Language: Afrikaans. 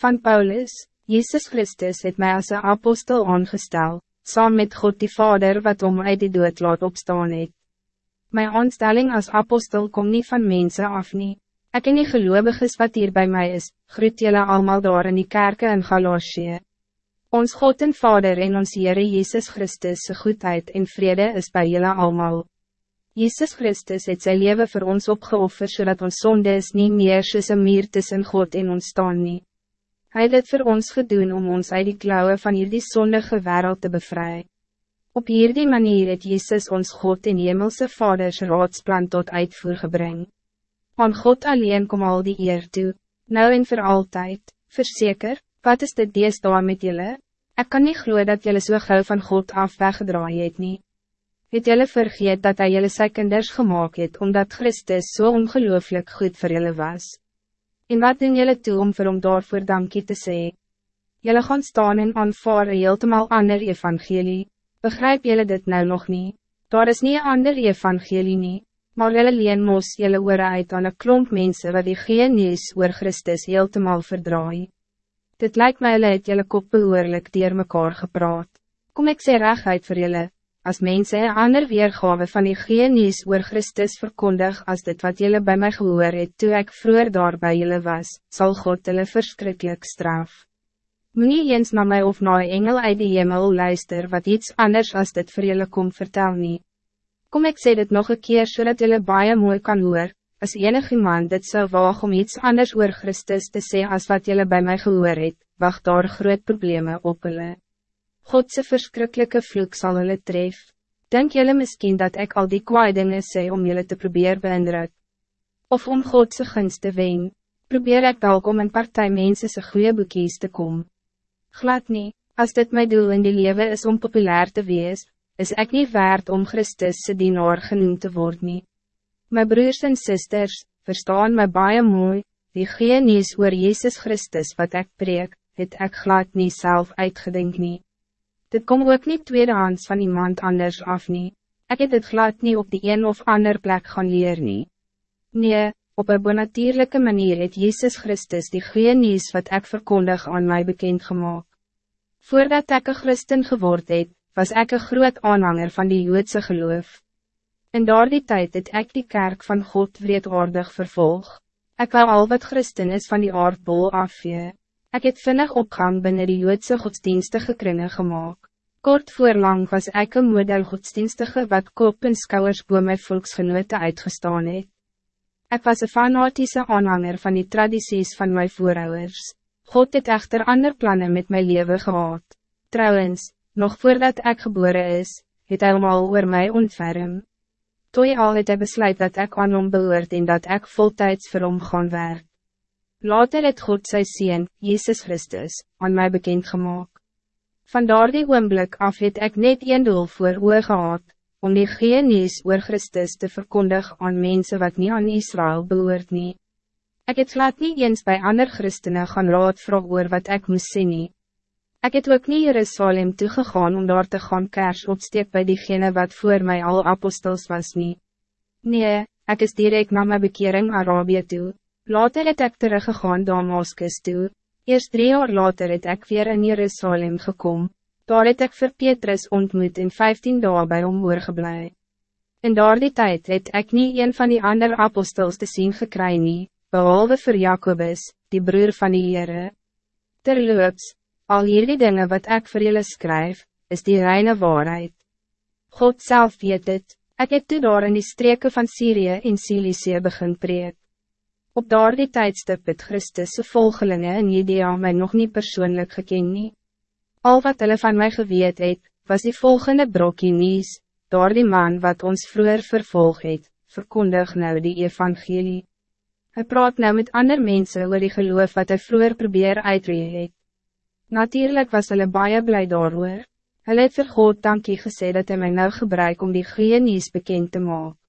Van Paulus, Jezus Christus het mij als een apostel aangestel, saam met God die Vader wat om uit die dood laat opstaan het. My aanstelling als apostel kom niet van mensen af nie. Ek en die geloviges wat hier bij mij is, groet jullie allemaal door in die kerken in Galatië. Ons God en Vader en ons Heere Jezus Christus' goedheid en vrede is bij jullie allemaal. Jezus Christus het zijn leven voor ons opgeofferd zodat ons zonde is niet meer soos een meer tussen God en ons staan nie. Hy het het voor ons gedoen om ons uit die klauwen van hierdie zondige wereld te bevrijden. Op hierdie manier het Jezus ons God en Hemelse Vaders raadsplan tot uitvoer gebring. Aan God alleen kom al die eer toe, nou en voor altijd, verzeker, wat is dit dees daar met jullie? Ik kan niet gloeien dat jullie so gauw van God af weggedraaid het nie het jylle vergeet dat hij jylle sy kinders gemaakt het, omdat Christus zo so ongelooflijk goed voor jylle was. En wat doen jylle toe om vir hom daarvoor dankie te sê? Jylle gaan staan en aanvaar een heeltemal ander evangelie, begrijp jylle dit nou nog niet? Daar is niet een ander evangelie nie, maar jylle leen mos jylle oor uit aan een klomp mense wat die geen nieuws oor Christus heeltemal verdraai. Dit lijkt mij jylle het jylle kop behoorlik dier mekaar gepraat. Kom ik sê reg uit vir jylle, Als mensen een ander weergave van die geen nieuws oor Christus verkondig als dit wat jullie bij mij gehoor het toe ik vroeger daar bij jullie was, zal God jullie verschrikkelijk straf. Meneer eens na mij of na engel uit die hemel luister wat iets anders als dit voor jullie komt vertel niet. Kom ik zeg dit nog een keer zodat jullie baie mooi kan hoor, als enig iemand dit zou waag om iets anders oor Christus te zeggen als wat jullie bij mij gehoor het, wacht daar groot problemen op jullie. Godse verschrikkelijke vloek zal hulle tref. Denk jullie misschien dat ik al die kwaai dingen sê om jullie te proberen beïndruk? Of om Godse gunst te wen? Probeer ik dalk om een partij mensen se goede boekies te kom? Glad niet, als dit mijn doel in die leven is om populair te wees, is ik niet waard om Christus se dienaar genoemd te worden. Mijn broers en zusters, verstaan mij baie mooi, die geen nieuws oor Jezus Christus wat ik preek, het ek glad niet zelf uitgedink nie. Dit kom ook niet tweedehands van iemand anders af nie. Ek het het glad niet op die een of ander plek gaan leer nie. Nee, op een bonatierlijke manier het Jezus Christus die goeie nieuws wat ik verkondig aan mij bekend gemaakt. Voordat ik een christen geword het, was ik een groot aanhanger van die Joodse geloof. In die tijd het ik die kerk van God wreedaardig vervolg. Ik wil al wat christen is van die aardbol afvee. Ik het vinnig opgang binnen de Joodse godsdienstige kringen gemaakt. Kort voorlang was ik een model godsdienstige wat kop en skouwers boe my volksgenote uitgestaan het. Ek was een fanatische aanhanger van die tradities van mijn voorouders. God het echter ander plannen met mijn leven gehad. Trouwens, nog voordat ik geboren is, het hy al oor my ontferm. Toe al het hy besluit dat ik aan hom behoort en dat ik voltijds vir hom gaan werk. Later het God sy Seen, Jezus Christus, aan mij bekend gemaakt. Vandaar die oomblik af het ek net een doel voor oor gehad, om die genies oor Christus te verkondigen aan mensen wat niet aan Israël behoort nie. Ek het glad nie eens bij ander christenen gaan raad vraag oor wat ek moes sê nie. Ek het ook nie Jerusalem toegegaan om daar te gaan kers opsteek by diegene wat voor mij al apostels was nie. Nee, ek is direct na my bekering Arabië toe. Later het ek teruggegaan Damaskus toe. Eerst drie jaar later het ek weer in Jerusalem gekom. Daar het ek vir Petrus ontmoet en vijftien dagen bij hom oorgeblij. In daardie tijd het ek niet een van die andere apostels te zien gekry nie, behalve vir Jacobus, die broer van die Heere. Terloops, al hierdie dingen wat ik voor jullie schrijf, is die reine waarheid. God zelf weet het, ek het toe daar in die streken van Syrië en Cilicie begin preek. Op daardie tijdstip het Christus' volgelingen in Judea mij nog niet persoonlijk geken nie. Al wat hulle van mij geweet het, was die volgende brokkie nies, door die man wat ons vroeger vervolg het, verkondig nou die evangelie. Hij praat nou met andere mensen oor die geloof wat hij vroeger probeer uitree het. Natuurlijk was hulle baie blij daarover. Hulle het vir God dankie gesê dat hij mij nou gebruik om die goeie nies bekend te maken.